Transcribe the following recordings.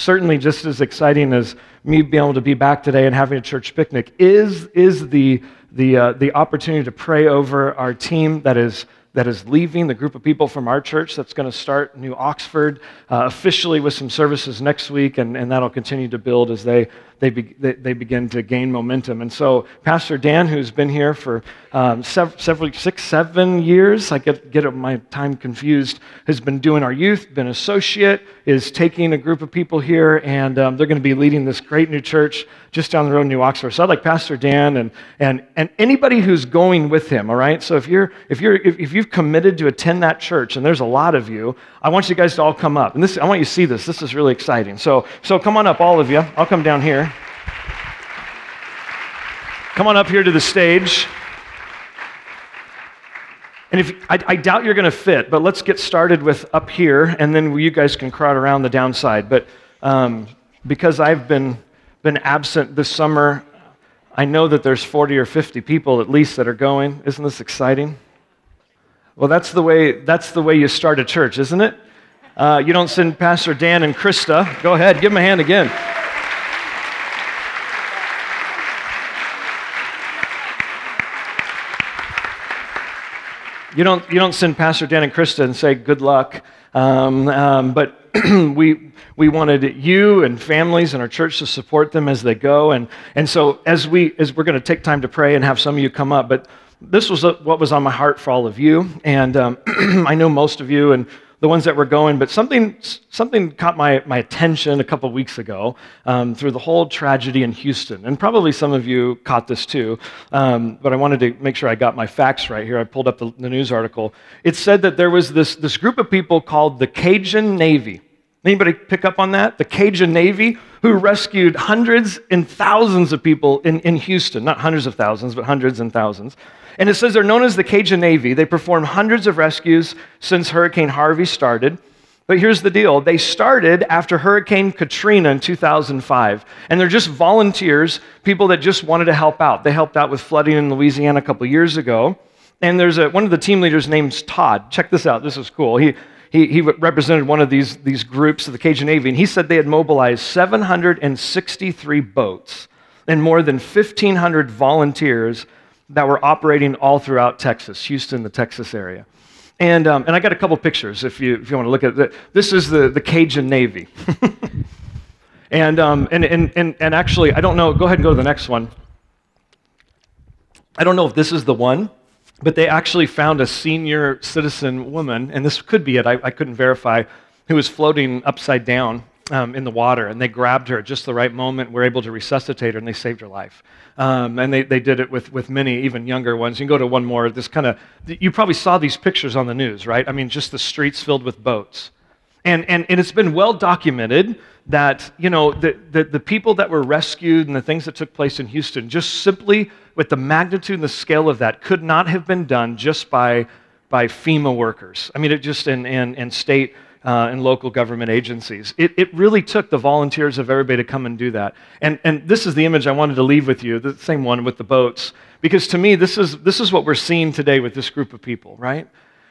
certainly just as exciting as me being able to be back today and having a church picnic is, is the, the, uh, the opportunity to pray over our team that is that is leaving, the group of people from our church that's going to start New Oxford uh, officially with some services next week, and, and that'll continue to build as they they, be, they, they, begin to gain momentum. And so, Pastor Dan, who's been here for um, sev- several, six, seven years, I get, get my time confused, has been doing our youth, been associate, is taking a group of people here, and um, they're going to be leading this great new church just down the road in New Oxford. So I'd like Pastor Dan and, and, and anybody who's going with him, all right? So if, you're, if, you're, if, if you've committed to attend that church, and there's a lot of you, I want you guys to all come up. And this, I want you to see this. This is really exciting. So, so come on up, all of you. I'll come down here. Come on up here to the stage. And if I, I doubt you're going to fit, but let's get started with up here, and then you guys can crowd around the downside. But um, because I've been been absent this summer, I know that there's 40 or 50 people at least that are going. Isn't this exciting? Well, that's the way that's the way you start a church, isn't it? Uh, you don't send Pastor Dan and Krista. Go ahead, give them a hand again. You don't, you don't send Pastor Dan and Krista and say, good luck. Um, um, but we, we wanted you and families and our church to support them as they go. And, and so as, we, as we're going to take time to pray and have some of you come up, but this was what was on my heart for all of you. And um, I know most of you, and the ones that were going, but something, something caught my, my attention a couple weeks ago um, through the whole tragedy in Houston. And probably some of you caught this too, um, but I wanted to make sure I got my facts right here. I pulled up the, the news article. It said that there was this, this group of people called the Cajun Navy. Anybody pick up on that? The Cajun Navy, who rescued hundreds and thousands of people in, in Houston, not hundreds of thousands, but hundreds and thousands. And it says they're known as the Cajun Navy. They performed hundreds of rescues since Hurricane Harvey started. But here's the deal they started after Hurricane Katrina in 2005. And they're just volunteers, people that just wanted to help out. They helped out with flooding in Louisiana a couple years ago. And there's a, one of the team leaders named Todd. Check this out. This is cool. He, he, he represented one of these, these groups of the Cajun Navy, and he said they had mobilized 763 boats and more than 1,500 volunteers that were operating all throughout Texas, Houston, the Texas area. And, um, and I got a couple pictures if you, if you want to look at it. This is the, the Cajun Navy. and, um, and, and, and, and actually, I don't know, go ahead and go to the next one. I don't know if this is the one, but they actually found a senior citizen woman, and this could be it, I, I couldn't verify, who was floating upside down um, in the water, and they grabbed her at just the right moment, were able to resuscitate her, and they saved her life. Um, and they, they did it with, with many, even younger ones. You can go to one more. This kind of, you probably saw these pictures on the news, right? I mean, just the streets filled with boats. And, and, and it's been well documented that, you know, the, the, the people that were rescued and the things that took place in Houston, just simply with the magnitude and the scale of that, could not have been done just by, by FEMA workers. I mean, it just, and, and, and state uh, and local government agencies. It, it really took the volunteers of everybody to come and do that. And, and this is the image I wanted to leave with you, the same one with the boats, because to me, this is, this is what we're seeing today with this group of people, right?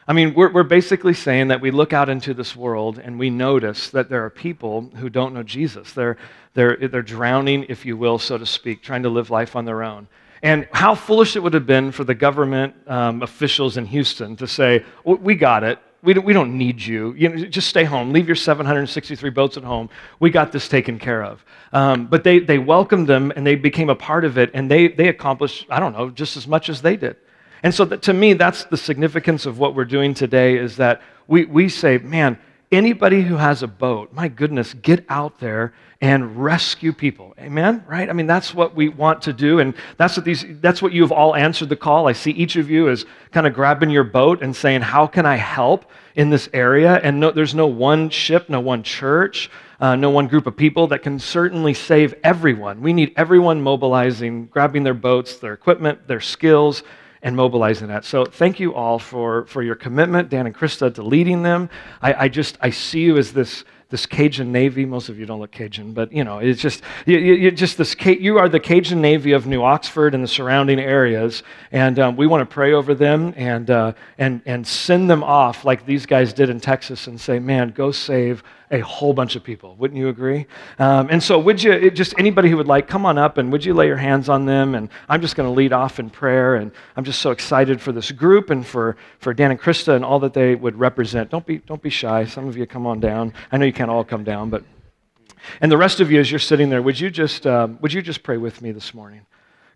I mean, we're, we're basically saying that we look out into this world and we notice that there are people who don't know Jesus. They're, they're, they're drowning, if you will, so to speak, trying to live life on their own. And how foolish it would have been for the government um, officials in Houston to say, We got it. We don't, we don't need you. you know, just stay home. Leave your 763 boats at home. We got this taken care of. Um, but they, they welcomed them and they became a part of it, and they, they accomplished, I don't know, just as much as they did. And so that, to me, that's the significance of what we're doing today is that we, we say, man, anybody who has a boat, my goodness, get out there and rescue people. Amen? Right? I mean, that's what we want to do. And that's what, these, that's what you've all answered the call. I see each of you as kind of grabbing your boat and saying, How can I help in this area? And no, there's no one ship, no one church, uh, no one group of people that can certainly save everyone. We need everyone mobilizing, grabbing their boats, their equipment, their skills, and mobilizing that. So thank you all for, for your commitment, Dan and Krista, to leading them. I, I just, I see you as this this Cajun Navy. Most of you don't look Cajun, but you know, it's just you, you just this. You are the Cajun Navy of New Oxford and the surrounding areas, and um, we want to pray over them and uh, and and send them off like these guys did in Texas, and say, man, go save a whole bunch of people. Wouldn't you agree? Um, and so, would you, just anybody who would like, come on up and would you lay your hands on them? And I'm just going to lead off in prayer. And I'm just so excited for this group and for, for Dan and Krista and all that they would represent. Don't be, don't be shy. Some of you come on down. I know you can't all come down, but. And the rest of you, as you're sitting there, would you just, um, would you just pray with me this morning?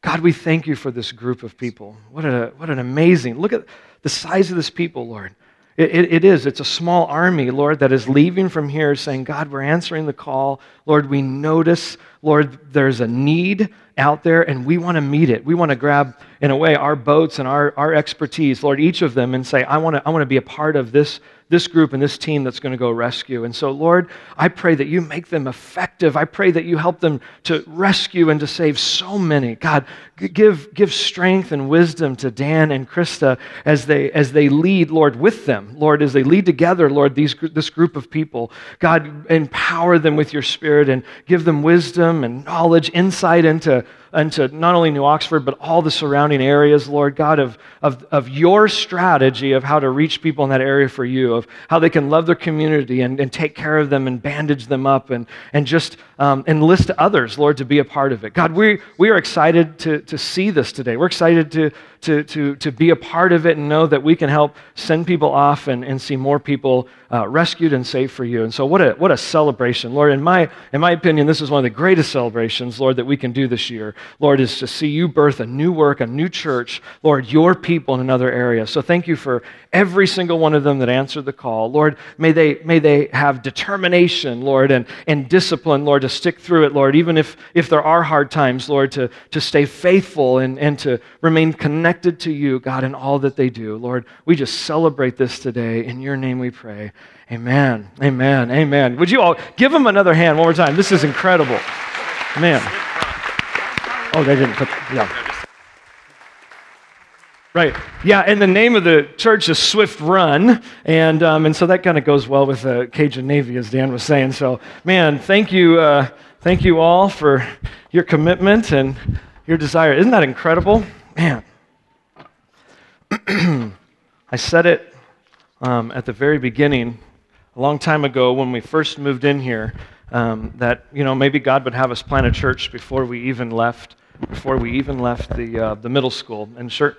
God, we thank you for this group of people. What, a, what an amazing, look at the size of this people, Lord. It, it, it is. It's a small army, Lord, that is leaving from here saying, God, we're answering the call. Lord, we notice, Lord, there's a need out there and we want to meet it. We want to grab, in a way, our boats and our, our expertise, Lord, each of them, and say, I want to, I want to be a part of this this group and this team that's going to go rescue. And so, Lord, I pray that you make them effective. I pray that you help them to rescue and to save so many. God, give, give strength and wisdom to Dan and Krista as they, as they lead, Lord, with them. Lord, as they lead together, Lord, these, this group of people. God, empower them with your spirit and give them wisdom and knowledge, insight into into not only New Oxford, but all the surrounding areas, Lord God, of, of, of your strategy of how to reach people in that area for you, of how they can love their community and, and take care of them and bandage them up and, and just um, enlist others, Lord, to be a part of it. God, we, we are excited to, to see this today. We're excited to, to, to, to be a part of it and know that we can help send people off and, and see more people uh, rescued and saved for you. And so, what a, what a celebration, Lord. In my, in my opinion, this is one of the greatest celebrations, Lord, that we can do this year. Lord, is to see you birth a new work, a new church, Lord, your people in another area. So, thank you for every single one of them that answered the call. Lord, may they, may they have determination, Lord, and, and discipline, Lord, to stick through it, Lord, even if, if there are hard times, Lord, to, to stay faithful and, and to remain connected to you, God, in all that they do. Lord, we just celebrate this today. In your name we pray. Amen. Amen. Amen. Would you all give them another hand one more time? This is incredible. Man. Oh, they didn't put, yeah. Right. Yeah, and the name of the church is Swift Run. And, um, and so that kind of goes well with the Cajun Navy, as Dan was saying. So, man, thank you, uh, thank you all for your commitment and your desire. Isn't that incredible? Man. I said it um, at the very beginning, a long time ago when we first moved in here, um, that, you know, maybe God would have us plant a church before we even left before we even left the, uh, the middle school. And sure,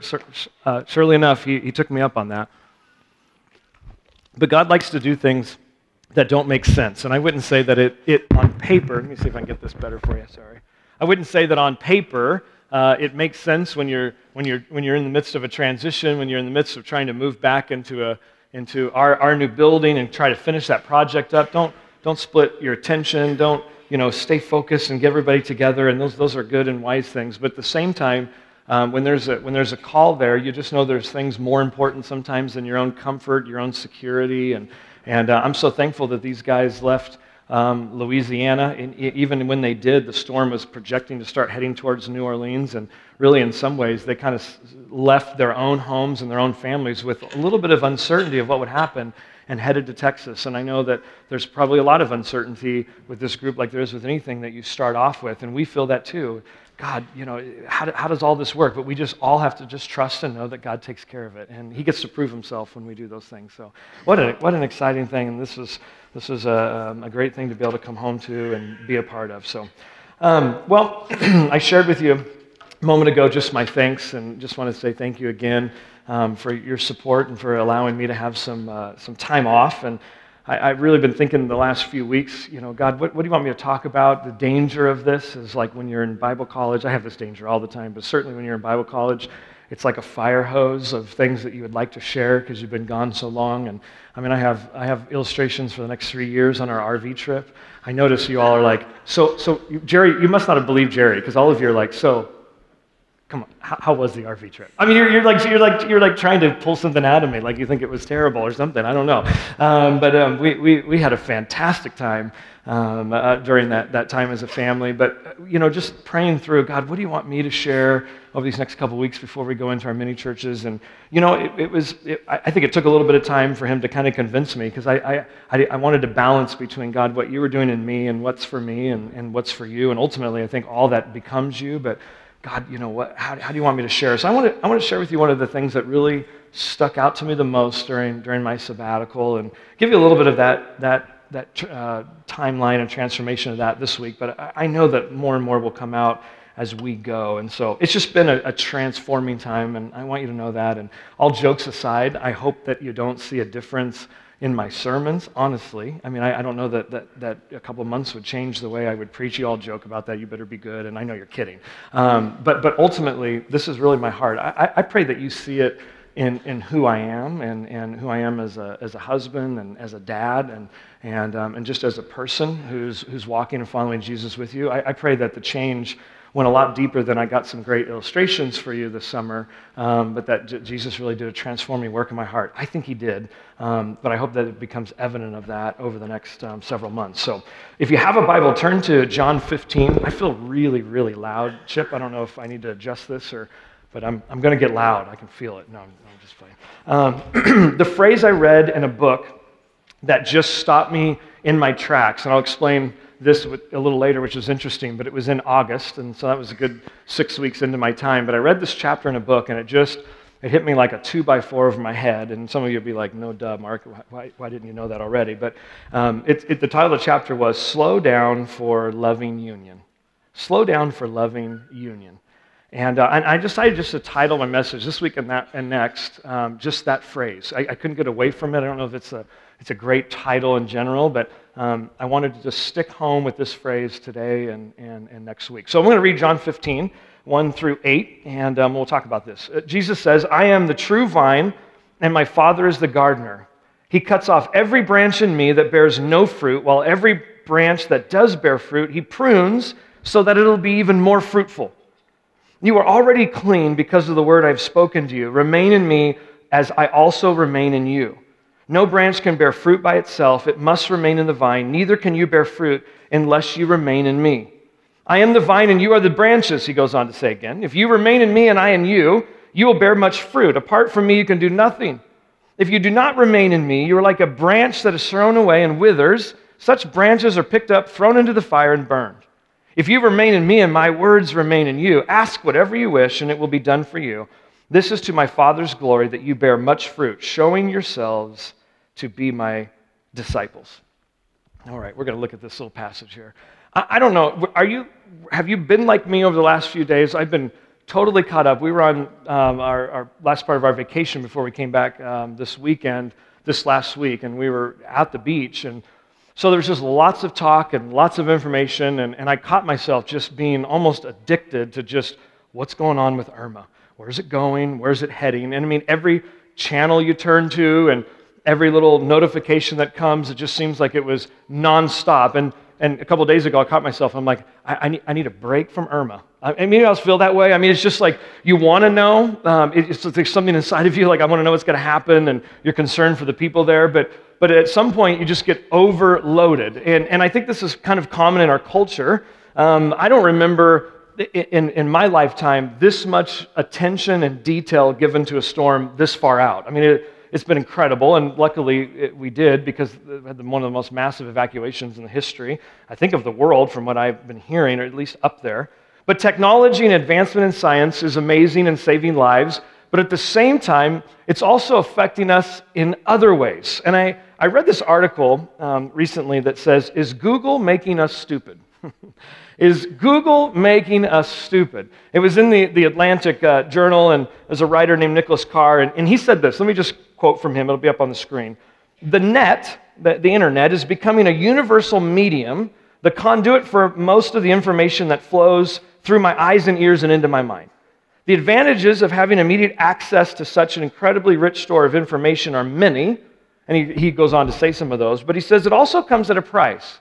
uh, surely enough, he, he took me up on that. But God likes to do things that don't make sense. And I wouldn't say that it, it on paper, let me see if I can get this better for you, sorry. I wouldn't say that on paper uh, it makes sense when you're, when, you're, when you're in the midst of a transition, when you're in the midst of trying to move back into, a, into our, our new building and try to finish that project up. Don't, don't split your attention. Don't, you know, stay focused and get everybody together, and those, those are good and wise things. But at the same time, um, when, there's a, when there's a call there, you just know there's things more important sometimes than your own comfort, your own security. And, and uh, I'm so thankful that these guys left um, Louisiana. And even when they did, the storm was projecting to start heading towards New Orleans. And really, in some ways, they kind of left their own homes and their own families with a little bit of uncertainty of what would happen and headed to Texas. And I know that there's probably a lot of uncertainty with this group, like there is with anything that you start off with. And we feel that too. God, you know, how, how does all this work? But we just all have to just trust and know that God takes care of it. And He gets to prove Himself when we do those things. So, what, a, what an exciting thing. And this is, this is a, um, a great thing to be able to come home to and be a part of. So, um, well, I shared with you a moment ago just my thanks and just want to say thank you again um, for your support and for allowing me to have some, uh, some time off. And I, have really been thinking the last few weeks, you know, God, what, what do you want me to talk about? The danger of this is like when you're in Bible college. I have this danger all the time, but certainly when you're in Bible college, it's like a fire hose of things that you would like to share because you've been gone so long. And I mean, I have, I have illustrations for the next three years on our RV trip. I notice you all are like, so, so Jerry, you must not have believed Jerry because all of you are like, so come on, how, how, was the RV trip? I mean, you're, you're, like, you're, like, you're like trying to pull something out of me, like you think it was terrible or something. I don't know. Um, but um, we, we, we had a fantastic time um, uh, during that, that time as a family. But, you know, just praying through, God, what do you want me to share over these next couple weeks before we go into our mini churches? And, you know, it, it was, it, I think it took a little bit of time for him to kind of convince me because I, I, I wanted to balance between, God, what you were doing in me and what's for me and, and what's for you. And ultimately, I think all that becomes you. But, God, you know, what, how, how do you want me to share? So I want to, I want to share with you one of the things that really stuck out to me the most during, during my sabbatical and give you a little bit of that, that, that uh, timeline and transformation of that this week, but I, I know that more and more will come out as we go. And so it's just been a, a, transforming time, and I want you to know that. And all jokes aside, I hope that you don't see a difference in my sermons, honestly. I mean, I, I don't know that, that, that a couple months would change the way I would preach. You all joke about that, you better be good, and I know you're kidding. Um, but, but ultimately, this is really my heart. I, I pray that you see it in, in who I am and, and who I am as a, as a husband and as a dad and, and, um, and just as a person who's, who's walking and following Jesus with you. I, I pray that the change went a lot deeper than I got some great illustrations for you this summer, um, but that J- Jesus really did a transforming work in my heart. I think he did, um, but I hope that it becomes evident of that over the next um, several months. So if you have a Bible, turn to John 15. I feel really, really loud. Chip, I don't know if I need to adjust this or, but I'm, I'm going to get loud. I can feel it. No, I'm, I'm just playing. Um, the phrase I read in a book that just stopped me in my tracks, and I'll explain this a little later, which was interesting, but it was in August, and so that was a good six weeks into my time. But I read this chapter in a book, and it just it hit me like a two by four over my head. And some of you would be like, "No, duh, Mark, why, why didn't you know that already?" But um, it, it, the title of the chapter was "Slow Down for Loving Union." Slow down for loving union. And, uh, and, I decided just to title my message this week and, that, and next um, just that phrase. I, I, couldn't get away from it. I don't know if it's a, it's a great title in general, but um, I wanted to just stick home with this phrase today and, and, and next week. So I'm going to read John 15, 1 through 8, and um, we'll talk about this. Uh, Jesus says, I am the true vine, and my Father is the gardener. He cuts off every branch in me that bears no fruit, while every branch that does bear fruit, he prunes so that it'll be even more fruitful. You are already clean because of the word I've spoken to you. Remain in me as I also remain in you. No branch can bear fruit by itself, it must remain in the vine. Neither can you bear fruit unless you remain in me. I am the vine and you are the branches, he goes on to say again. If you remain in me and I in you, you will bear much fruit. Apart from me, you can do nothing. If you do not remain in me, you are like a branch that is thrown away and withers. Such branches are picked up, thrown into the fire, and burned. If you remain in me and my words remain in you, ask whatever you wish, and it will be done for you. This is to my Father's glory that you bear much fruit, showing yourselves to be my disciples. All right, we're going to look at this little passage here. I, I, don't know, are you, have you been like me over the last few days? I've been totally caught up. We were on um, our, our, last part of our vacation before we came back um, this weekend, this last week, and we were at the beach. And so there was just lots of talk and lots of information, and, and I caught myself just being almost addicted to just what's going on with Irma. Where's it going? Where's it heading? And I mean, every channel you turn to and every little notification that comes, it just seems like it was nonstop. And, and a couple days ago, I caught myself. I'm like, I, I, need, I need a break from Irma. I, I mean, else feel that way. I mean, it's just like you want to know. Um, it's there's something inside of you, like I want to know what's going to happen, and you're concerned for the people there. But, but at some point, you just get overloaded. And, and I think this is kind of common in our culture. Um, I don't remember in, in my lifetime this much attention and detail given to a storm this far out. I mean, it, has been incredible, and luckily it, we did because we had one of the most massive evacuations in the history, I think, of the world from what I've been hearing, or at least up there. But technology and advancement in science is amazing and saving lives, but at the same time, it's also affecting us in other ways. And I, I read this article um, recently that says, Is Google making us stupid? Is Google making us stupid? It was in the, the Atlantic uh, Journal, and there's a writer named Nicholas Carr, and, and he said this. Let me just quote from him, it'll be up on the screen. The net, the, the internet, is becoming a universal medium, the conduit for most of the information that flows through my eyes and ears and into my mind. The advantages of having immediate access to such an incredibly rich store of information are many, and he, he goes on to say some of those, but he says it also comes at a price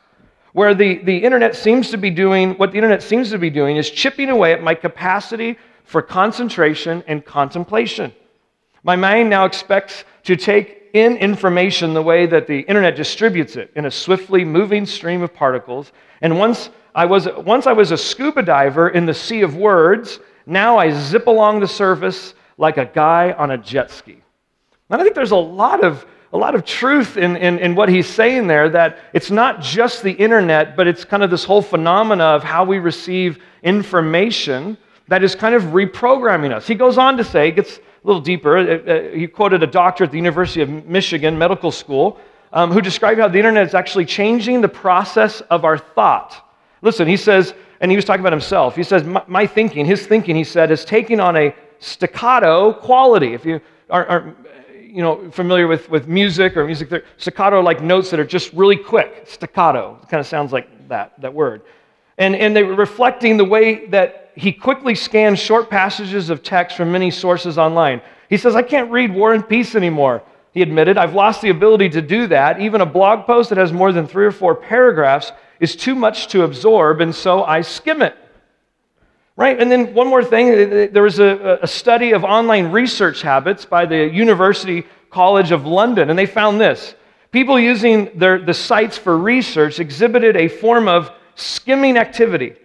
where the, the internet seems to be doing, what the internet seems to be doing is chipping away at my capacity for concentration and contemplation. My mind now expects to take in information the way that the internet distributes it in a swiftly moving stream of particles. And once I was, once I was a scuba diver in the sea of words, now I zip along the surface like a guy on a jet ski. And I think there's a lot of a lot of truth in, in, in, what he's saying there that it's not just the internet, but it's kind of this whole phenomena of how we receive information that is kind of reprogramming us. He goes on to say, gets a little deeper. Uh, uh, he quoted a doctor at the University of Michigan Medical School um, who described how the internet is actually changing the process of our thought. Listen, he says, and he was talking about himself. He says, My, my thinking, his thinking, he said, is taking on a staccato quality. If you aren't, aren't you know, familiar with, with music or music, staccato like notes that are just really quick. Staccato. It kind of sounds like that, that word. And, and they were reflecting the way that he quickly scans short passages of text from many sources online. He says, I can't read War and Peace anymore. He admitted, I've lost the ability to do that. Even a blog post that has more than three or four paragraphs is too much to absorb, and so I skim it. Right? And then one more thing there was a, a study of online research habits by the University College of London, and they found this. People using their, the sites for research exhibited a form of skimming activity,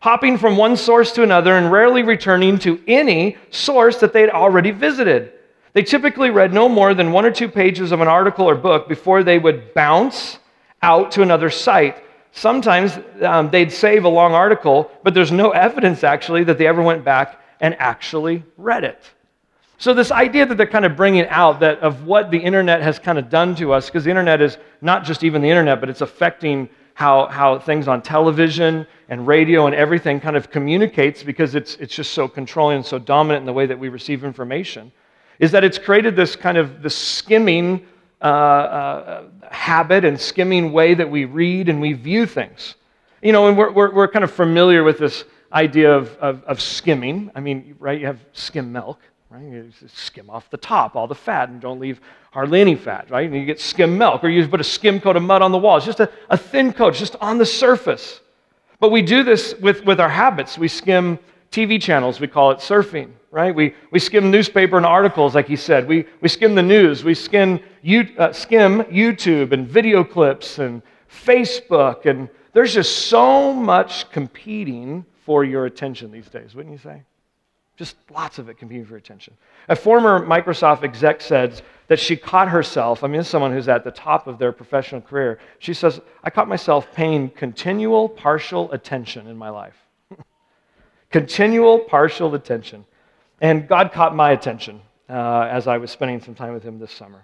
hopping from one source to another and rarely returning to any source that they'd already visited. They typically read no more than one or two pages of an article or book before they would bounce out to another site. Sometimes um, they'd save a long article, but there's no evidence actually that they ever went back and actually read it. So, this idea that they're kind of bringing out that of what the internet has kind of done to us, because the internet is not just even the internet, but it's affecting how, how things on television and radio and everything kind of communicates because it's, it's just so controlling and so dominant in the way that we receive information, is that it's created this kind of the skimming uh, uh, habit and skimming way that we read and we view things. You know, and we're, we're, we're kind of familiar with this idea of, of, of skimming. I mean, right, you have skim milk. Right? You skim off the top, all the fat, and don't leave hardly any fat, right? And you get skim milk, or you put a skim coat of mud on the wall. It's just a, a thin coat, just on the surface. But we do this with, with our habits. We skim TV channels, we call it surfing, right? We, we skim newspaper and articles, like he said. We, we skim the news. We skim, you, uh, skim YouTube and video clips and Facebook. And there's just so much competing for your attention these days, wouldn't you say? Just lots of it competing for attention. A former Microsoft exec said that she caught herself, I mean, someone who's at the top of their professional career. She says, I caught myself paying continual partial attention in my life. continual partial attention. And God caught my attention uh, as I was spending some time with Him this summer.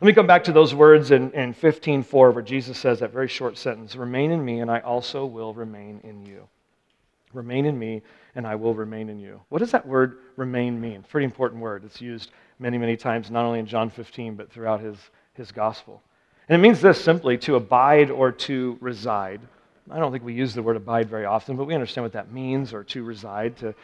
Let me come back to those words in, in 15:4, where Jesus says that very short sentence Remain in me, and I also will remain in you. Remain in me, and I will remain in you. What does that word remain mean? Pretty important word. It's used many, many times, not only in John 15, but throughout his, his gospel. And it means this simply to abide or to reside. I don't think we use the word abide very often, but we understand what that means, or to reside. To,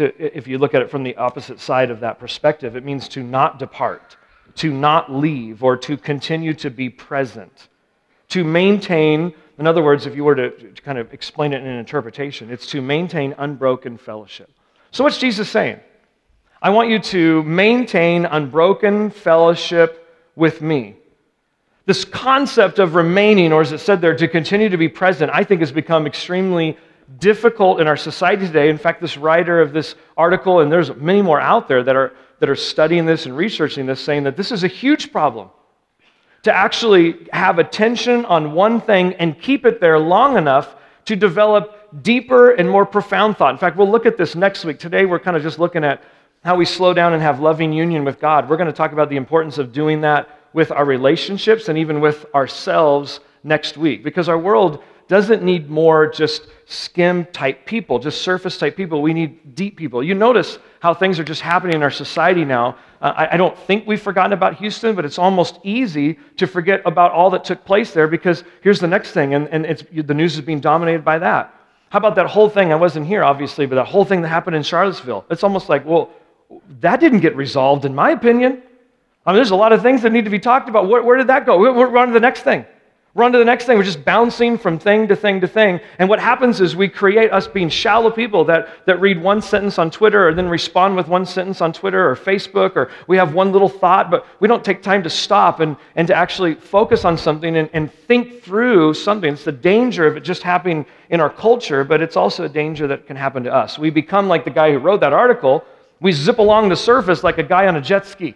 to, if you look at it from the opposite side of that perspective, it means to not depart, to not leave, or to continue to be present, to maintain in other words, if you were to, to kind of explain it in an interpretation, it's to maintain unbroken fellowship. So, what's Jesus saying? I want you to maintain unbroken fellowship with me. This concept of remaining, or as it said there, to continue to be present, I think has become extremely difficult in our society today. In fact, this writer of this article, and there's many more out there that are, that are studying this and researching this, saying that this is a huge problem to actually have attention on one thing and keep it there long enough to develop deeper and more profound thought. In fact, we'll look at this next week. Today, we're kind of just looking at how we slow down and have loving union with God. We're going to talk about the importance of doing that with our relationships and even with ourselves next week because our world doesn't need more just skim type people, just surface type people. We need deep people. You notice how things are just happening in our society now. Uh, I, I, don't think we've forgotten about Houston, but it's almost easy to forget about all that took place there because here's the next thing, and, and it's, the news is being dominated by that. How about that whole thing? I wasn't here, obviously, but that whole thing that happened in Charlottesville. It's almost like, well, that didn't get resolved, in my opinion. I mean, there's a lot of things that need to be talked about. Where, where did that go? We're on to the next thing. We're on to the next thing. We're just bouncing from thing to thing to thing. And what happens is we create us being shallow people that, that read one sentence on Twitter or then respond with one sentence on Twitter or Facebook, or we have one little thought, but we don't take time to stop and, and to actually focus on something and, and think through something. It's the danger of it just happening in our culture, but it's also a danger that can happen to us. We become like the guy who wrote that article. We zip along the surface like a guy on a jet ski.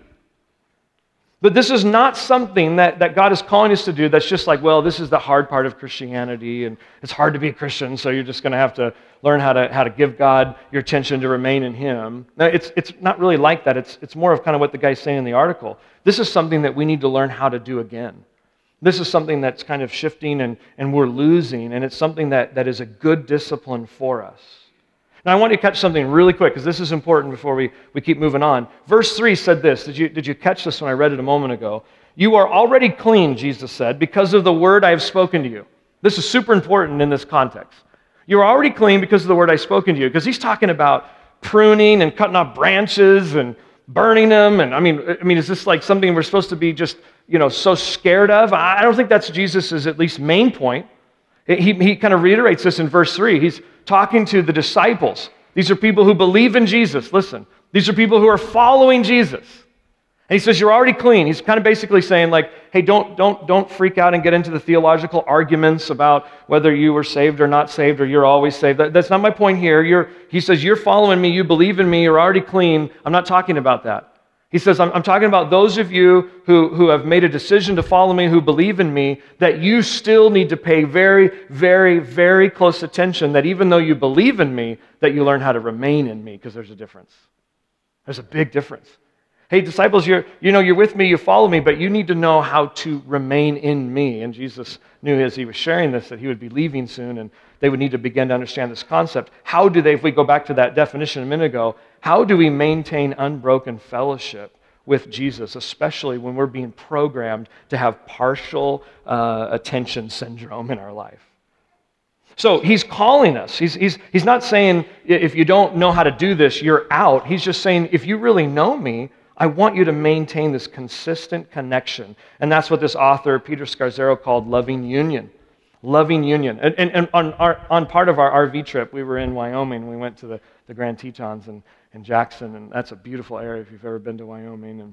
But this is not something that, that God is calling us to do that's just like, well, this is the hard part of Christianity, and it's hard to be a Christian, so you're just going to have to learn how to, how to give God your attention to remain in Him. Now, it's, it's not really like that. It's, it's more of kind of what the guy's saying in the article. This is something that we need to learn how to do again. This is something that's kind of shifting and, and we're losing, and it's something that, that is a good discipline for us. Now, I want you to catch something really quick because this is important before we, we keep moving on. Verse 3 said this. Did you, did you catch this when I read it a moment ago? You are already clean, Jesus said, because of the word I have spoken to you. This is super important in this context. You're already clean because of the word I've spoken to you, because he's talking about pruning and cutting off branches and burning them. And I mean, I mean, is this like something we're supposed to be just, you know, so scared of? I don't think that's Jesus' at least main point. He, he kind of reiterates this in verse 3. He's talking to the disciples. These are people who believe in Jesus. Listen, these are people who are following Jesus. And he says, You're already clean. He's kind of basically saying, like, hey, don't, don't, don't freak out and get into the theological arguments about whether you were saved or not saved or you're always saved. That, that's not my point here. You're, he says, You're following me, you believe in me, you're already clean. I'm not talking about that. He says, I'm, I'm talking about those of you who, who have made a decision to follow me, who believe in me, that you still need to pay very, very, very close attention that even though you believe in me, that you learn how to remain in me, because there's a difference. There's a big difference. Hey, disciples, you're, you know, you're with me, you follow me, but you need to know how to remain in me. And Jesus knew as he was sharing this that he would be leaving soon and they would need to begin to understand this concept. How do they, if we go back to that definition a minute ago, how do we maintain unbroken fellowship with Jesus, especially when we're being programmed to have partial uh, attention syndrome in our life? So he's calling us. He's, he's, he's not saying, if you don't know how to do this, you're out. He's just saying, if you really know me, I want you to maintain this consistent connection. And that's what this author, Peter Scazzero, called loving union. Loving union. And, and, and on, our, on part of our RV trip, we were in Wyoming. We went to the, the Grand Tetons and, in Jackson, and that's a beautiful area if you've ever been to Wyoming. And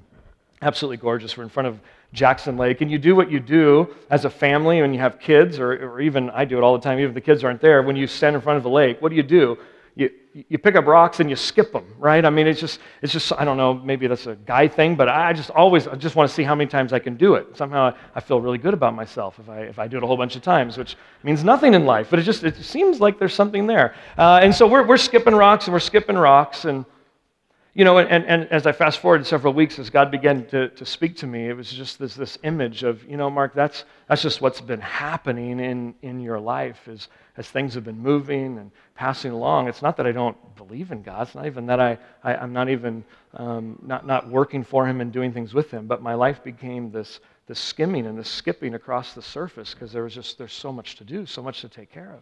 absolutely gorgeous. We're in front of Jackson Lake, and you do what you do as a family when you have kids, or, or even I do it all the time, even if the kids aren't there. When you stand in front of the lake, what do you do? You, you pick up rocks and you skip them, right? I mean, it's just, it's just, I don't know, maybe that's a guy thing, but I just always, I just want to see how many times I can do it. Somehow I feel really good about myself if I, if I do it a whole bunch of times, which means nothing in life, but it just, it seems like there's something there. Uh, and so we're, we're skipping rocks and we're skipping rocks and, you know, and, and as I fast forward several weeks, as God began to, to speak to me, it was just this, this image of, you know, Mark, that's, that's just what's been happening in, in your life is, as things have been moving and passing along. It's not that I don't believe in God. It's not even that I, I, am not even um, not, not working for Him and doing things with Him. But my life became this, this skimming and this skipping across the surface because there was just, there's so much to do, so much to take care of.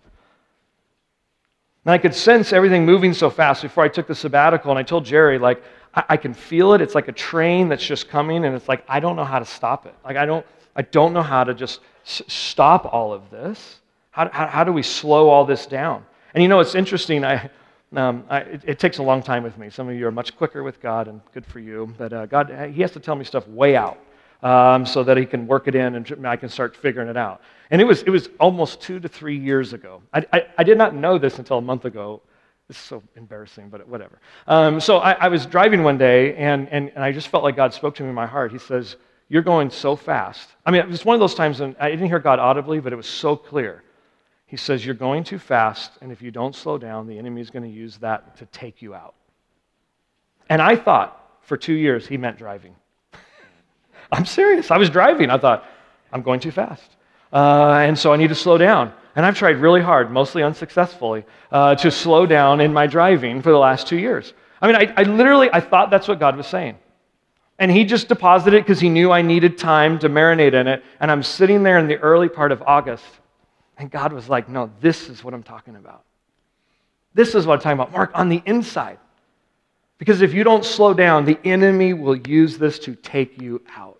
And I could sense everything moving so fast before I took the sabbatical. And I told Jerry, like, I, I can feel it. It's like a train that's just coming, and it's like, I don't know how to stop it. Like, I don't, I don't know how to just s- stop all of this. How, how, how, do we slow all this down? And you know, it's interesting. I, um, I, it, it, takes a long time with me. Some of you are much quicker with God, and good for you. But uh, God, He has to tell me stuff way out um, so that He can work it in and I can start figuring it out. And it was, it was almost two to three years ago. I, I, I did not know this until a month ago. This is so embarrassing, but whatever. Um, so I, I, was driving one day, and, and, and I just felt like God spoke to me in my heart. He says, You're going so fast. I mean, it was one of those times, and I didn't hear God audibly, but it was so clear. He says, You're going too fast, and if you don't slow down, the enemy is going to use that to take you out. And I thought for two years he meant driving. I'm serious. I was driving. I thought, I'm going too fast. Uh, and so I need to slow down. And I've tried really hard, mostly unsuccessfully, uh, to slow down in my driving for the last two years. I mean, I, I literally, I thought that's what God was saying. And he just deposited it because he knew I needed time to marinate in it. And I'm sitting there in the early part of August. And God was like, no, this is what I'm talking about. This is what I'm talking about. Mark, on the inside. Because if you don't slow down, the enemy will use this to take you out.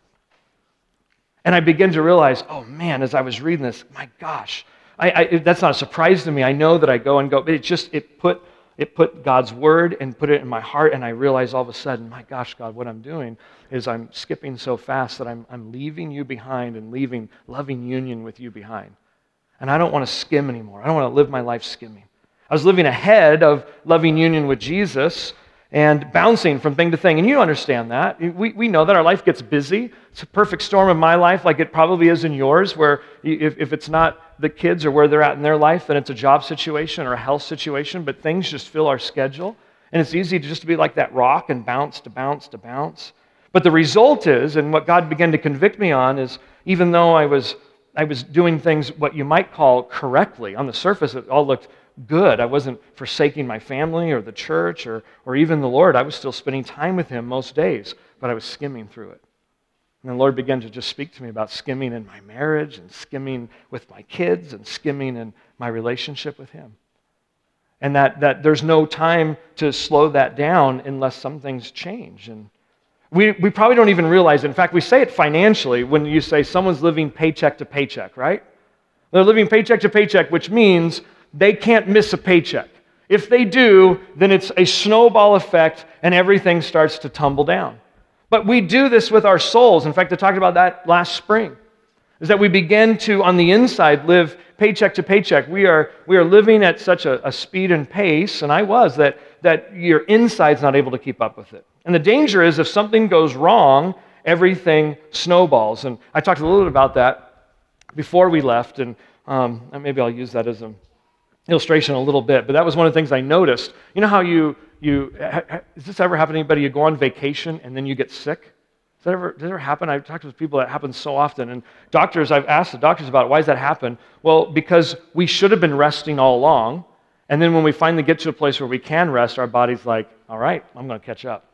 And I begin to realize, oh man, as I was reading this, my gosh, I, I, that's not a surprise to me. I know that I go and go, but it just it put it put God's word and put it in my heart, and I realize all of a sudden, my gosh, God, what I'm doing is I'm skipping so fast that I'm, I'm leaving you behind and leaving loving union with you behind. And I don't want to skim anymore. I don't want to live my life skimming. I was living ahead of loving union with Jesus, and bouncing from thing to thing. And you understand that. We, we know that our life gets busy. It's a perfect storm in my life, like it probably is in yours, where if, if it's not the kids or where they're at in their life, then it's a job situation or a health situation, but things just fill our schedule. And it's easy to just be like that rock and bounce to bounce to bounce. But the result is, and what God began to convict me on is, even though I was, I was doing things what you might call correctly, on the surface it all looked good. I wasn't forsaking my family or the church or, or even the Lord. I was still spending time with Him most days, but I was skimming through it. And the Lord began to just speak to me about skimming in my marriage and skimming with my kids and skimming in my relationship with Him. And that, that there's no time to slow that down unless some things change. And we, we probably don't even realize it. In fact, we say it financially when you say someone's living paycheck to paycheck, right? They're living paycheck to paycheck, which means they can't miss a paycheck. If they do, then it's a snowball effect and everything starts to tumble down. But we do this with our souls. In fact, I talked about that last spring. Is that we begin to, on the inside, live paycheck to paycheck. We are, we are living at such a, a speed and pace, and I was, that, that your inside's not able to keep up with it. And the danger is if something goes wrong, everything snowballs. And I talked a little bit about that before we left, and um, maybe I'll use that as an illustration a little bit. But that was one of the things I noticed. You know how you, you ha, does this ever happen to anybody? You go on vacation and then you get sick? Does that ever, does that ever happen? I've talked to people that happens so often. And doctors, I've asked the doctors about it. Why does that happen? Well, because we should have been resting all along. And then when we finally get to a place where we can rest, our body's like, all right, I'm going to catch up.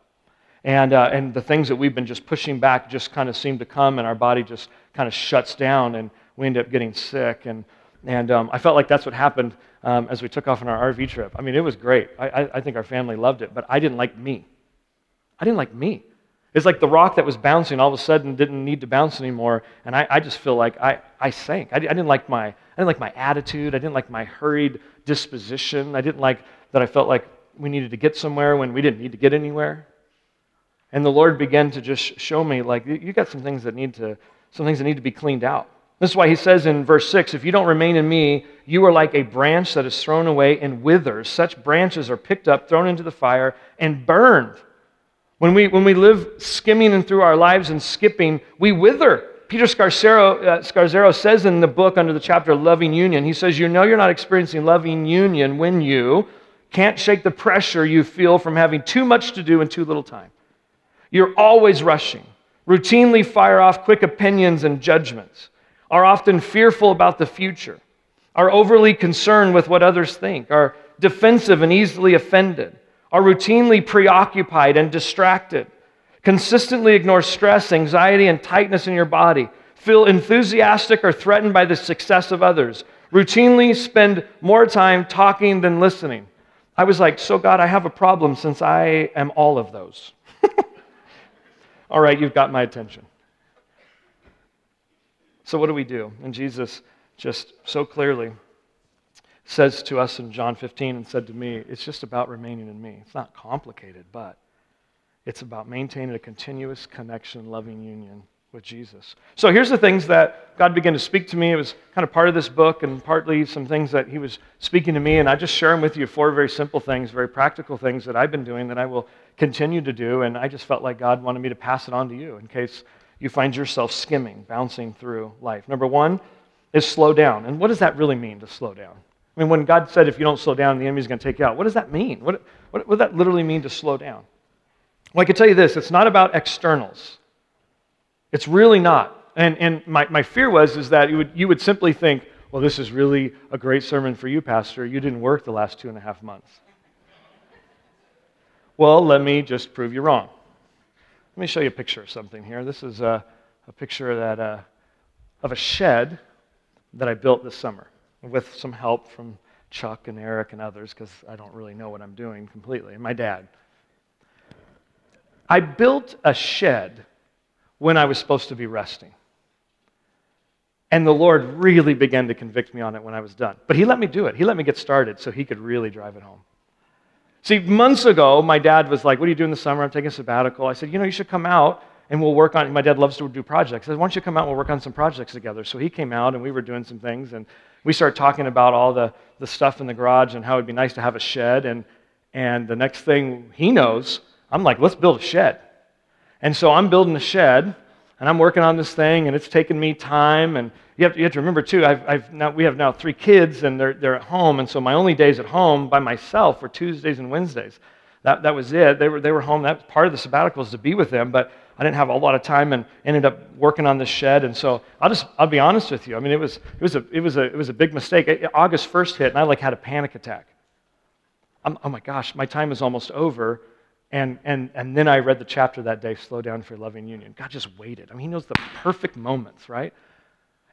And, uh, and the things that we've been just pushing back just kind of seem to come, and our body just kind of shuts down, and we end up getting sick. And, and um, I felt like that's what happened um, as we took off on our RV trip. I mean, it was great. I, I, I think our family loved it, but I didn't like me. I didn't like me. It's like the rock that was bouncing all of a sudden didn't need to bounce anymore, and I, I just feel like I, I sank. I, I, didn't like my, I didn't like my attitude. I didn't like my hurried disposition. I didn't like that I felt like we needed to get somewhere when we didn't need to get anywhere. And the Lord began to just show me, like, you got some things that need to, some things that need to be cleaned out. This is why he says in verse 6 If you don't remain in me, you are like a branch that is thrown away and withers. Such branches are picked up, thrown into the fire, and burned. When we, when we live skimming and through our lives and skipping, we wither. Peter Scazzero, uh, Scazzero says in the book under the chapter Loving Union, he says, You know you're not experiencing loving union when you can't shake the pressure you feel from having too much to do in too little time. You're always rushing, routinely fire off quick opinions and judgments are often fearful about the future, are overly concerned with what others think, are defensive and easily offended, are routinely preoccupied and distracted, consistently ignore stress, anxiety, and tightness in your body, feel enthusiastic or threatened by the success of others, routinely spend more time talking than listening. I was like, So, God, I have a problem since I am all of those. all right, you've got my attention. So, what do we do? And Jesus just so clearly says to us in John 15 and said to me, It's just about remaining in me. It's not complicated, but it's about maintaining a continuous connection, loving union with Jesus. So here's the things that God began to speak to me. It was kind of part of this book and partly some things that He was speaking to me. And I just share them with you four very simple things, very practical things that I've been doing that I will continue to do. And I just felt like God wanted me to pass it on to you in case you find yourself skimming, bouncing through life. Number one is slow down. And what does that really mean to slow down? I mean, when God said, if you don't slow down, the enemy's going to take you out, what does that mean? What, what, what does that literally mean to slow down? Well, I can tell you this it's not about externals. It's really not. And, and my, my fear was is that you would, you would simply think, well, this is really a great sermon for you, Pastor. You didn't work the last two and a half months. Well, let me just prove you wrong. Let me show you a picture of something here. This is a, a picture that, uh, of a shed that I built this summer with some help from Chuck and Eric and others because I don't really know what I'm doing completely, and my dad. I built a shed when I was supposed to be resting. And the Lord really began to convict me on it when I was done. But He let me do it. He let me get started so He could really drive it home. See, months ago, my dad was like, What are you doing this summer? I'm taking a sabbatical. I said, You know, you should come out and we'll work on it. My dad loves to do projects. I said, Why don't you come out and we'll work on some projects together? So he came out and we were doing some things and we started talking about all the, the stuff in the garage and how it'd be nice to have a shed. And, and the next thing he knows, I'm like, Let's build a shed. And so I'm building a shed and I'm working on this thing and it's taken me time and you have, to, you have to remember too, I've, I've now, we have now three kids and they're, they're at home, and so my only days at home by myself were Tuesdays and Wednesdays. that, that was it. They were, they were home. That part of the sabbatical was to be with them, but I didn't have a lot of time and ended up working on this shed. And so I'll just, I'll be honest with you. I mean, it was, it was, a, it was, a, it was a big mistake. August 1st hit, and I like had a panic attack. I'm, oh my gosh, my time is almost over. And, and, and then I read the chapter that day, Slow Down for Loving Union. God just waited. I mean, He knows the perfect moments, right?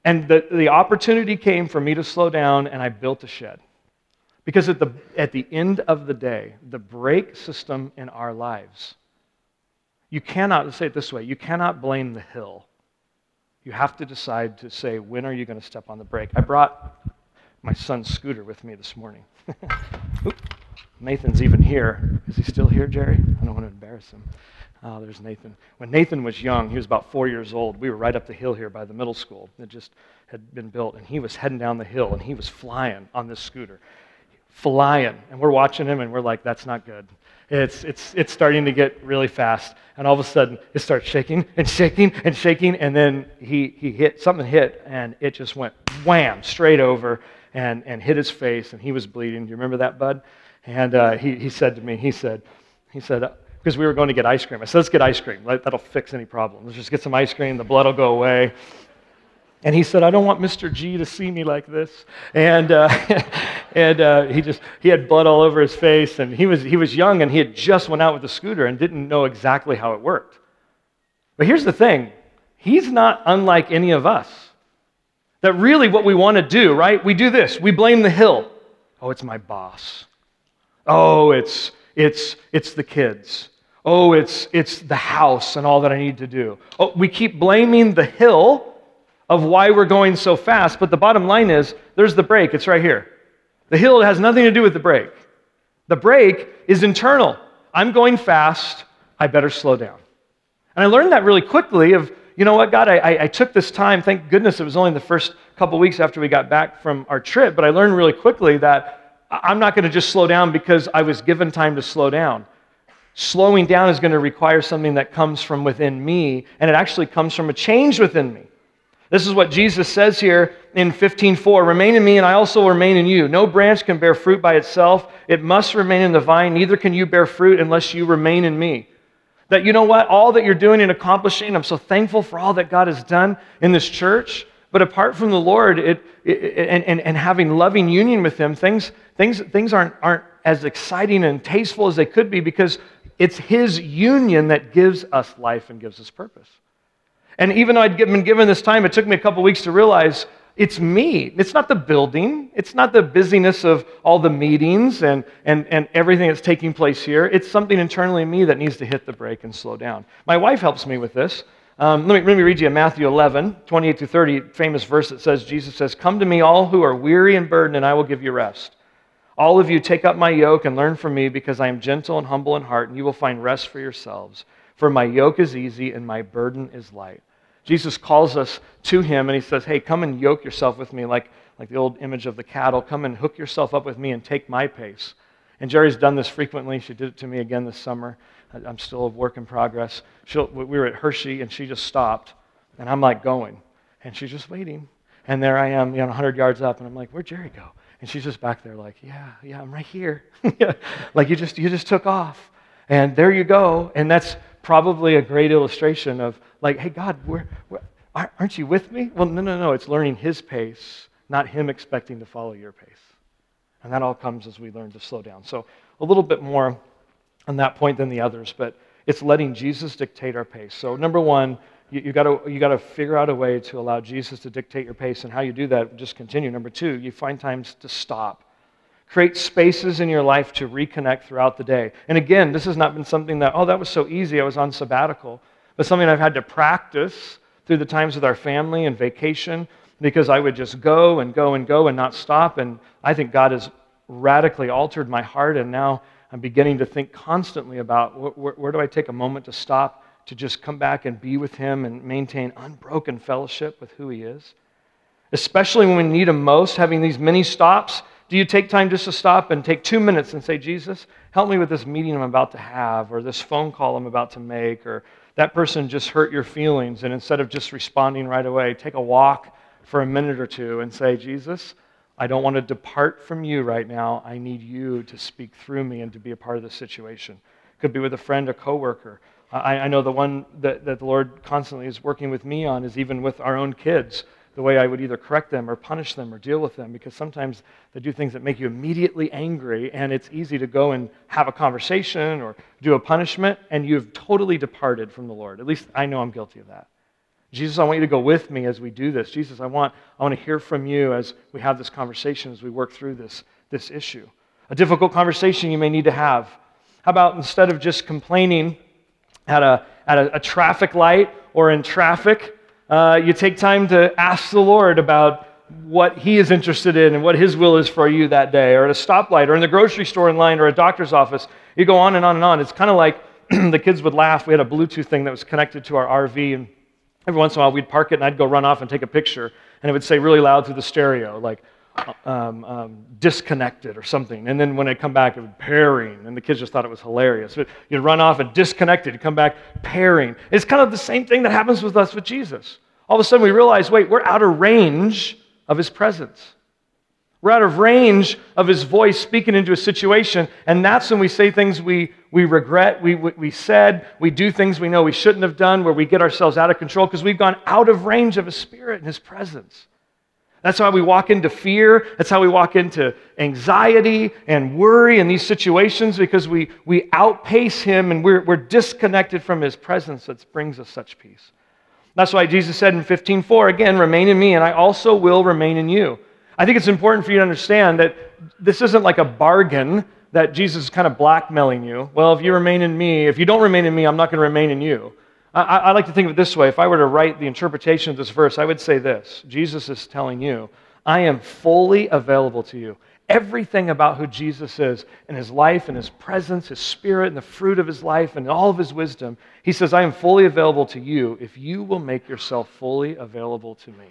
And the, the opportunity came for me to slow down, and I built a shed. Because at the, at the end of the day, the brake system in our lives, you cannot, let's say it this way, you cannot blame the hill. You have to decide to say, when are you going to step on the brake? I brought my son's scooter with me this morning. Nathan's even here. Is he still here, Jerry? I don't want to embarrass him. Oh, there's Nathan. When Nathan was young, he was about four years old. We were right up the hill here by the middle school. It just had been built. And he was heading down the hill, and he was flying on this scooter flying. And we're watching him and we're like, that's not good. It's, it's, it's starting to get really fast. And all of a sudden, it starts shaking and shaking and shaking. And then he, he hit, something hit, and it just went wham, straight over and, and hit his face. And he was bleeding. Do you remember that, bud? And uh, he, he said to me, he said, he said, because we were going to get ice cream. I said, let's get ice cream. That'll fix any problem. Let's just get some ice cream. The blood will go away. And he said, I don't want Mr. G to see me like this. And, uh, and uh, he just, he had blood all over his face. And he was, he was young and he had just went out with the scooter and didn't know exactly how it worked. But here's the thing. He's not unlike any of us. That really what we want to do, right? We do this. We blame the hill. Oh, it's my boss. Oh, it's, it's, it's the kids. Oh, it's, it's the house and all that I need to do. Oh, we keep blaming the hill of why we're going so fast, but the bottom line is there's the brake. It's right here. The hill has nothing to do with the brake. The brake is internal. I'm going fast. I better slow down. And I learned that really quickly of, you know what, God, I, I took this time. Thank goodness it was only the first couple weeks after we got back from our trip, but I learned really quickly that I'm not going to just slow down because I was given time to slow down. Slowing down is going to require something that comes from within me, and it actually comes from a change within me. This is what Jesus says here in 15:4, "Remain in me and I also remain in you. No branch can bear fruit by itself. It must remain in the vine. Neither can you bear fruit unless you remain in me." That you know what? All that you're doing and accomplishing, I'm so thankful for all that God has done in this church. But apart from the Lord it, it, and, and, and having loving union with Him, things, things, things aren't, aren't as exciting and tasteful as they could be because it's His union that gives us life and gives us purpose. And even though I'd been given this time, it took me a couple weeks to realize it's me. It's not the building. It's not the busyness of all the meetings and, and, and everything that's taking place here. It's something internally in me that needs to hit the brake and slow down. My wife helps me with this. Um, let, me, let me read you Matthew 11, 28 to 30, famous verse that says, Jesus says, Come to me, all who are weary and burdened, and I will give you rest. All of you take up my yoke and learn from me, because I am gentle and humble in heart, and you will find rest for yourselves. For my yoke is easy and my burden is light. Jesus calls us to him and he says, Hey, come and yoke yourself with me, like, like the old image of the cattle. Come and hook yourself up with me and take my pace. And Jerry's done this frequently. She did it to me again this summer. I'm still a work in progress. She'll, we were at Hershey and she just stopped. And I'm like going. And she's just waiting. And there I am, you know, 100 yards up. And I'm like, Where'd Jerry go? And she's just back there, like, Yeah, yeah, I'm right here. like you just, you just took off. And there you go. And that's probably a great illustration of, like, hey, God, where, aren't you with me? Well, no, no, no. It's learning His pace, not Him expecting to follow your pace. And that all comes as we learn to slow down. So, a little bit more on that point than the others, but it's letting Jesus dictate our pace. So, number one, you, you got to you got to figure out a way to allow Jesus to dictate your pace. And how you do that, just continue. Number two, you find times to stop Create spaces in your life to reconnect throughout the day. And again, this has not been something that, oh, that was so easy. I was on sabbatical. But something I've had to practice through the times with our family and vacation because I would just go and go and go and not stop. And I think God has radically altered my heart. And now I'm beginning to think constantly about where, do I take a moment to stop to just come back and be with Him and maintain unbroken fellowship with who He is. Especially when we need Him most, having these many stops do you take time just to stop and take two minutes and say, Jesus, help me with this meeting I'm about to have, or this phone call I'm about to make, or that person just hurt your feelings, and instead of just responding right away, take a walk for a minute or two and say, Jesus, I don't want to depart from you right now. I need you to speak through me and to be a part of the situation. Could be with a friend, a coworker. I, I know the one that, that the Lord constantly is working with me on is even with our own kids the way I would either correct them or punish them or deal with them because sometimes they do things that make you immediately angry and it's easy to go and have a conversation or do a punishment and you've totally departed from the Lord. At least I know I'm guilty of that. Jesus, I want you to go with me as we do this. Jesus, I want, I want to hear from you as we have this conversation, as we work through this, this issue. A difficult conversation you may need to have. How about instead of just complaining at a, at a, a traffic light or in traffic, uh, you take time to ask the Lord about what He is interested in and what His will is for you that day, or at a stoplight, or in the grocery store in line, or a doctor's office. You go on and on and on. It's kind of like the kids would laugh. We had a Bluetooth thing that was connected to our RV, and every once in a while we'd park it, and I'd go run off and take a picture, and it would say really loud through the stereo, like, um, um, disconnected or something. And then when I come back, it would pairing, and the kids just thought it was hilarious. But you'd run off and disconnected, you come back pairing. It's kind of the same thing that happens with us with Jesus. All of a sudden we realize, wait, we're out of range of his presence. We're out of range of his voice speaking into a situation, and that's when we say things we, we regret, we, we, we said, we do things we know we shouldn't have done, where we get ourselves out of control because we've gone out of range of his spirit and his presence. That's why we walk into fear. That's how we walk into anxiety and worry in these situations because we, we outpace Him and we're, we're disconnected from His presence that brings us such peace. That's why Jesus said in 15:4, again, remain in me, and I also will remain in you. I think it's important for you to understand that this isn't like a bargain that Jesus is kind of blackmailing you. Well, if you remain in me, if you don't remain in me, I'm not going to remain in you. I, I, like to think of it this way. If I were to write the interpretation of this verse, I would say this Jesus is telling you, I am fully available to you. Everything about who Jesus is and his life and his presence, his spirit and the fruit of his life and all of his wisdom, he says, I am fully available to you if you will make yourself fully available to me.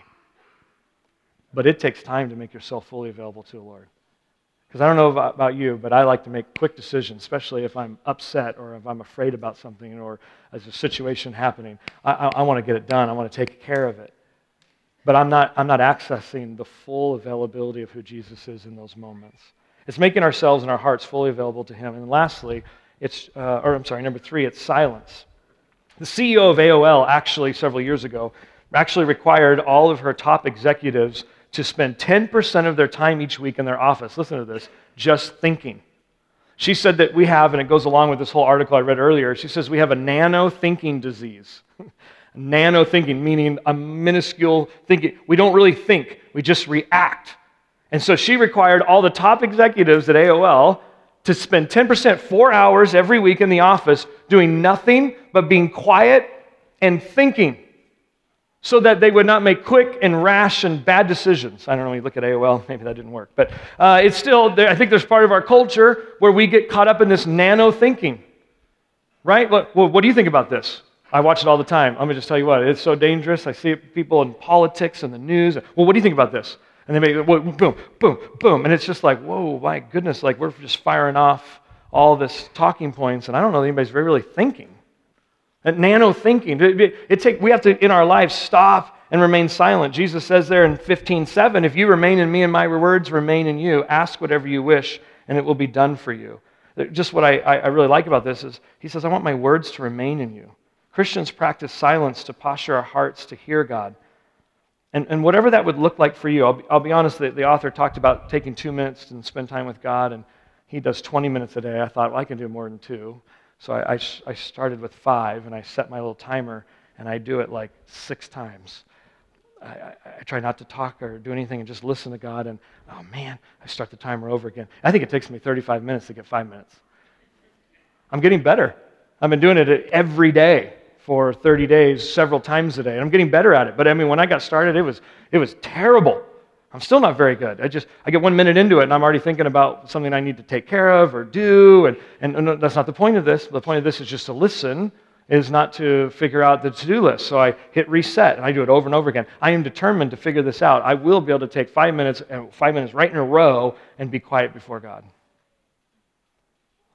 But it takes time to make yourself fully available to the Lord. Because I don't know about you, but I like to make quick decisions, especially if I'm upset or if I'm afraid about something or as a situation happening. I, I, I want to get it done. I want to take care of it. But I'm not, I'm not accessing the full availability of who Jesus is in those moments. It's making ourselves and our hearts fully available to Him. And lastly, it's, uh, or I'm sorry, number three, it's silence. The CEO of AOL, actually, several years ago, actually required all of her top executives to spend 10% of their time each week in their office, listen to this, just thinking. She said that we have, and it goes along with this whole article I read earlier, she says we have a nano thinking disease. nano thinking, meaning a minuscule thinking. We don't really think, we just react. And so she required all the top executives at AOL to spend 10%, four hours every week in the office doing nothing but being quiet and thinking so that they would not make quick and rash and bad decisions. I don't know, you look at AOL, maybe that didn't work. But uh, it's still, I think there's part of our culture where we get caught up in this nano thinking, right? Well, what do you think about this? I watch it all the time. I'm going to just tell you what, it's so dangerous. I see people in politics and the news. Well, what do you think about this? And they make boom, boom, boom. And it's just like, whoa, my goodness, like we're just firing off all this talking points, and I don't know that anybody's really thinking. Nano thinking. It, take, we have to, in our lives, stop and remain silent. Jesus says there in 15:7, if you remain in me and my words remain in you, ask whatever you wish, and it will be done for you. Just what I, I really like about this is he says, I want my words to remain in you. Christians practice silence to posture our hearts to hear God. And, and whatever that would look like for you, I'll be, I'll be honest, the, the author talked about taking two minutes and spend time with God, and he does 20 minutes a day. I thought, well, I can do more than two. So I, I, I started with five and I set my little timer and I do it like six times. I, I, I, try not to talk or do anything and just listen to God. And oh man, I start the timer over again. I think it takes me 35 minutes to get five minutes. I'm getting better. I've been doing it every day for 30 days, several times a day. And I'm getting better at it. But I mean, when I got started, it was, it was terrible. I'm still not very good. I just, I get one minute into it and I'm already thinking about something I need to take care of or do. And, and, and that's not the point of this. The point of this is just to listen, is not to figure out the to do list. So I hit reset and I do it over and over again. I am determined to figure this out. I will be able to take five minutes, uh, five minutes right in a row and be quiet before God.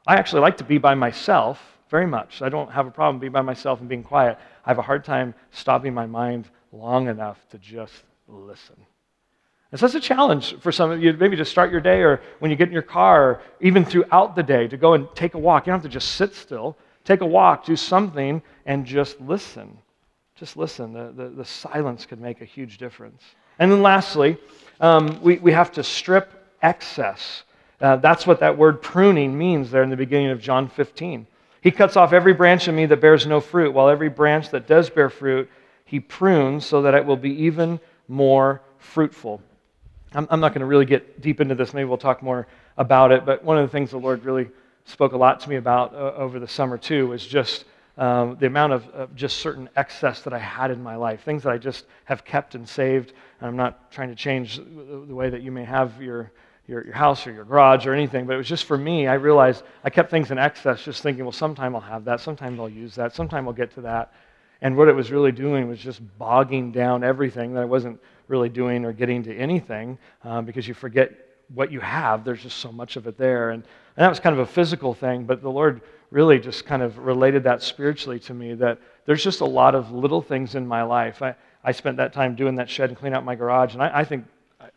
I actually like to be by myself very much. I don't have a problem being by myself and being quiet. I have a hard time stopping my mind long enough to just listen. And so that's a challenge for some of you, maybe to start your day or when you get in your car, or even throughout the day, to go and take a walk. You don't have to just sit still. Take a walk, do something, and just listen. Just listen. The, the, the silence could make a huge difference. And then lastly, um, we, we have to strip excess. Uh, that's what that word pruning means there in the beginning of John 15. He cuts off every branch in me that bears no fruit, while every branch that does bear fruit, he prunes so that it will be even more fruitful. I'm, I'm not going to really get deep into this. Maybe we'll talk more about it. But one of the things the Lord really spoke a lot to me about uh, over the summer, too, was just um, the amount of, just certain excess that I had in my life, things that I just have kept and saved. And I'm not trying to change the, the way that you may have your, your, your, house or your garage or anything, but it was just for me. I realized I kept things in excess, just thinking, well, sometime I'll have that, sometime I'll use that, sometime I'll get to that. And what it was really doing was just bogging down everything that I wasn't really doing or getting to anything um, because you forget what you have. There's just so much of it there. And, and that was kind of a physical thing, but the Lord really just kind of related that spiritually to me that there's just a lot of little things in my life. I, I spent that time doing that shed and cleaning out my garage, and I, I think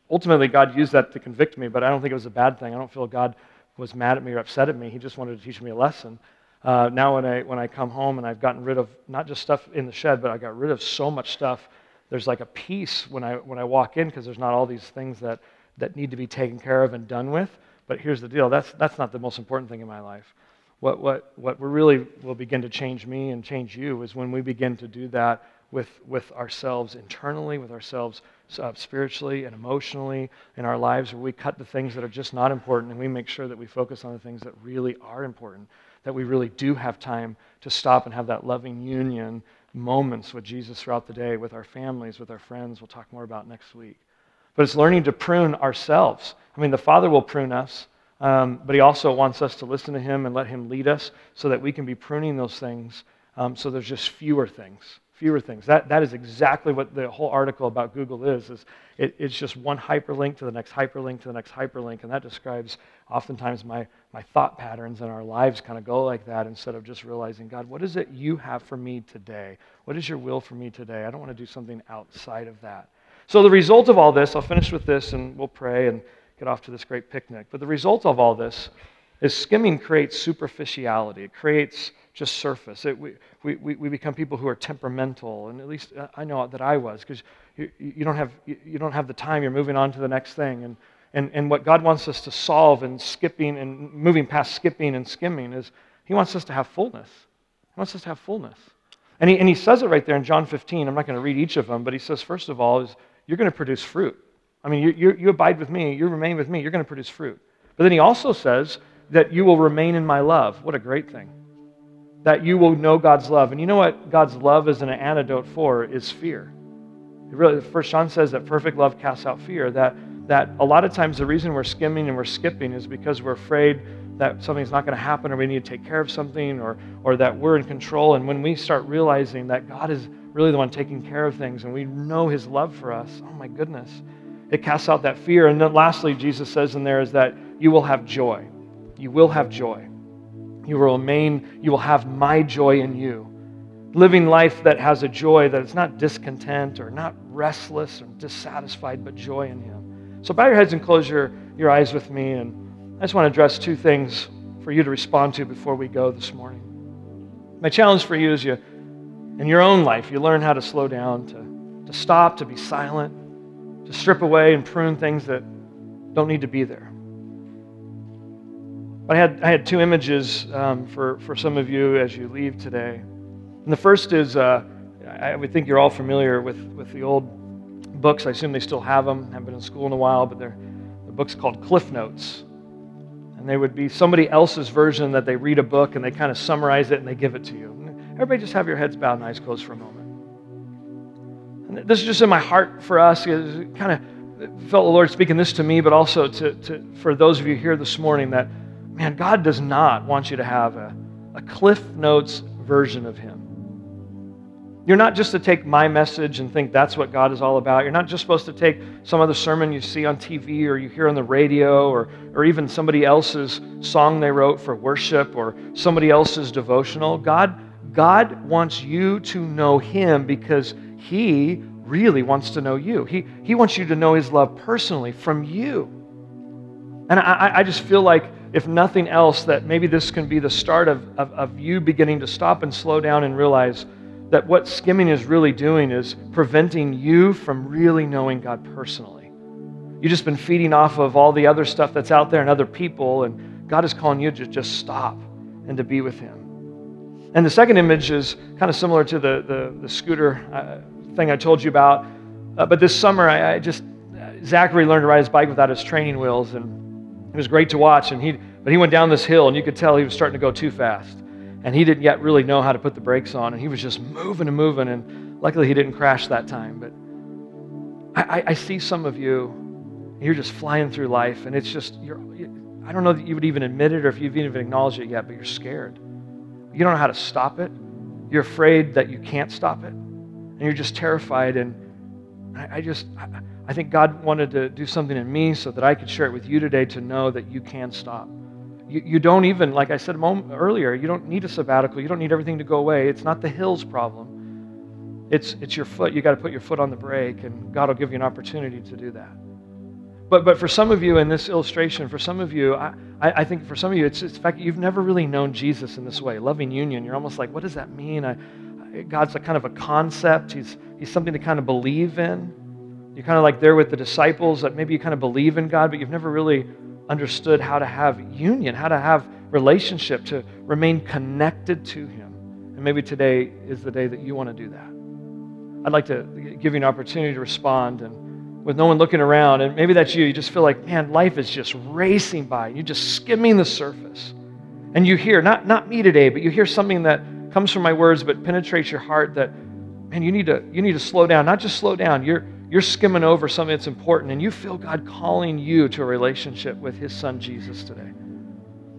ultimately God used that to convict me, but I don't think it was a bad thing. I don't feel God was mad at me or upset at me. He just wanted to teach me a lesson. Uh, now, when I, when I come home and I've gotten rid of not just stuff in the shed, but I got rid of so much stuff, there's like a peace when I, when I walk in because there's not all these things that, that need to be taken care of and done with. But here's the deal that's, that's not the most important thing in my life. What, what, what really will begin to change me and change you is when we begin to do that with, with ourselves internally, with ourselves uh, spiritually and emotionally in our lives, where we cut the things that are just not important and we make sure that we focus on the things that really are important, that we really do have time to stop and have that loving union moments with Jesus throughout the day, with our families, with our friends. We'll talk more about next week. But it's learning to prune ourselves. I mean, the Father will prune us. Um, but he also wants us to listen to him and let him lead us so that we can be pruning those things um, so there's just fewer things fewer things. That, that is exactly what the whole article about google is, is it, it's just one hyperlink to the next hyperlink to the next hyperlink and that describes oftentimes my, my thought patterns and our lives kind of go like that instead of just realizing god what is it you have for me today? What is your will for me today? I don't want to do something outside of that. So the result of all this i'll finish with this and we'll pray and get off to this great picnic. But the result of all this is skimming creates superficiality. It creates just surface. It, we, we, we become people who are temperamental, and at least uh, I know that I was, because you, you, don't have, you don't have the time. You're moving on to the next thing. And, and, and what God wants us to solve in skipping and moving past skipping and skimming is He wants us to have fullness. He wants us to have fullness. And he, and he says it right there in John 15. I'm not going to read each of them, but he says, first of all, is you're going to produce fruit. I mean, you, you, you abide with me, you remain with me, you're going to produce fruit. But then he also says that you will remain in my love. What a great thing. That you will know God's love. And you know what God's love is an antidote for is fear. really, First John says that perfect love casts out fear. That, that a lot of times the reason we're skimming and we're skipping is because we're afraid that something's not going to happen or we need to take care of something or, or that we're in control. And when we start realizing that God is really the one taking care of things and we know his love for us, oh my goodness, it casts out that fear. And then lastly, Jesus says in there is that you will have joy. You will have joy. You will remain, you will have my joy in you. Living life that has a joy that is not discontent or not restless or dissatisfied, but joy in Him. So bow your heads and close your, your eyes with me. And I just want to address two things for you to respond to before we go this morning. My challenge for you is you, in your own life, you learn how to slow down, to, to stop, to be silent, to strip away and prune things that don't need to be there. But I had, I had two images um, for, for some of you as you leave today. And the first is uh, I would think you're all familiar with, with the old books. I assume they still have them. Haven't been in school in a while, but they're, they're books called Cliff Notes. And they would be somebody else's version that they read a book and they kind of summarize it and they give it to you. Everybody just have your heads bowed and eyes closed for a moment. And this is just in my heart for us. It kind of felt the Lord speaking this to me, but also to, to, for those of you here this morning that, man, God does not want you to have a, a Cliff Notes version of Him. You're not just to take my message and think that's what God is all about. You're not just supposed to take some other sermon you see on TV or you hear on the radio or, or even somebody else's song they wrote for worship or somebody else's devotional. God, God wants you to know Him because he really wants to know you. He, he wants you to know His love personally from you. And I, I just feel like, if nothing else, that maybe this can be the start of, of, of you beginning to stop and slow down and realize that what skimming is really doing is preventing you from really knowing God personally. You've just been feeding off of all the other stuff that's out there and other people, and God is calling you to just stop and to be with Him. And the second image is kind of similar to the, the, the scooter uh, thing I told you about. Uh, but this summer, I, I just, uh, Zachary learned to ride his bike without his training wheels, and it was great to watch. And he, but he went down this hill, and you could tell he was starting to go too fast. And he didn't yet really know how to put the brakes on, and he was just moving and moving. And luckily, he didn't crash that time. But I, I see some of you, you're just flying through life, and it's just, you're, I don't know that you would even admit it or if you've even acknowledged it yet, but you're scared. You don't know how to stop it. You're afraid that you can't stop it. And you're just terrified. And I, I just, I, I think God wanted to do something in me so that I could share it with you today to know that you can stop. You, you don't even, like I said earlier, you don't need a sabbatical. You don't need everything to go away. It's not the hills problem. It's, it's your foot. You got to put your foot on the brake, and God will give you an opportunity to do that. But, but for some of you in this illustration, for some of you, I, I think for some of you, it's, it's the fact that you've never really known Jesus in this way. Loving union, you're almost like, what does that mean? I, God's a kind of a concept. He's, he's something to kind of believe in. You're kind of like there with the disciples that maybe you kind of believe in God, but you've never really understood how to have union, how to have relationship, to remain connected to Him. And maybe today is the day that you want to do that. I'd like to give you an opportunity to respond and with no one looking around. And maybe that's you. You just feel like, man, life is just racing by. You're just skimming the surface. And you hear, not, not me today, but you hear something that comes from my words but penetrates your heart that, man, you need to, you need to slow down. Not just slow down. You're, you're skimming over something that's important, and you feel God calling you to a relationship with His Son Jesus today.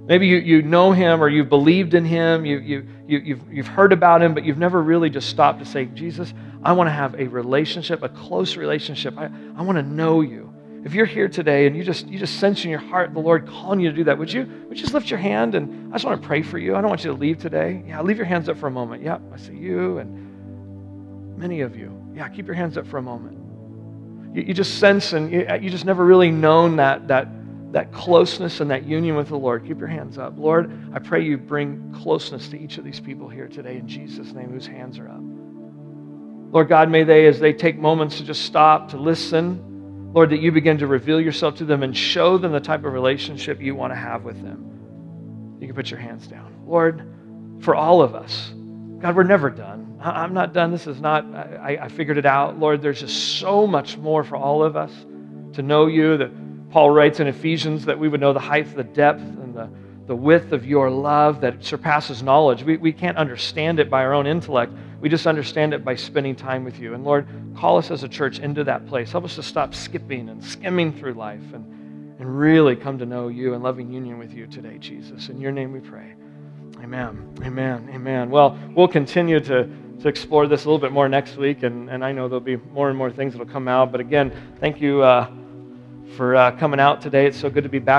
Maybe you, you know Him or you've believed in Him, you, you, you, you've, you've heard about Him, but you've never really just stopped to say, Jesus, I want to have a relationship, a close relationship. I, I want to know you. If you're here today and you just you just sense in your heart the Lord calling you to do that, would you would you just lift your hand and I just want to pray for you. I don't want you to leave today. Yeah, leave your hands up for a moment. Yep, I see you and many of you. Yeah, keep your hands up for a moment. You, you just sense and you, you just never really known that that that closeness and that union with the Lord. Keep your hands up. Lord, I pray you bring closeness to each of these people here today in Jesus' name whose hands are up. Lord God, may they, as they take moments to just stop, to listen, Lord, that you begin to reveal yourself to them and show them the type of relationship you want to have with them. You can put your hands down. Lord, for all of us, God, we're never done. I'm not done. This is not, I, I figured it out. Lord, there's just so much more for all of us to know you. That Paul writes in Ephesians that we would know the height, the depth, and the, the width of your love that surpasses knowledge. We, we can't understand it by our own intellect. We just understand it by spending time with you. And Lord, call us as a church into that place. Help us to stop skipping and skimming through life and, and really come to know you and loving union with you today, Jesus. In your name we pray. Amen. Amen. Amen. Well, we'll continue to, to explore this a little bit more next week, and, and I know there'll be more and more things that will come out. But again, thank you uh, for uh, coming out today. It's so good to be back.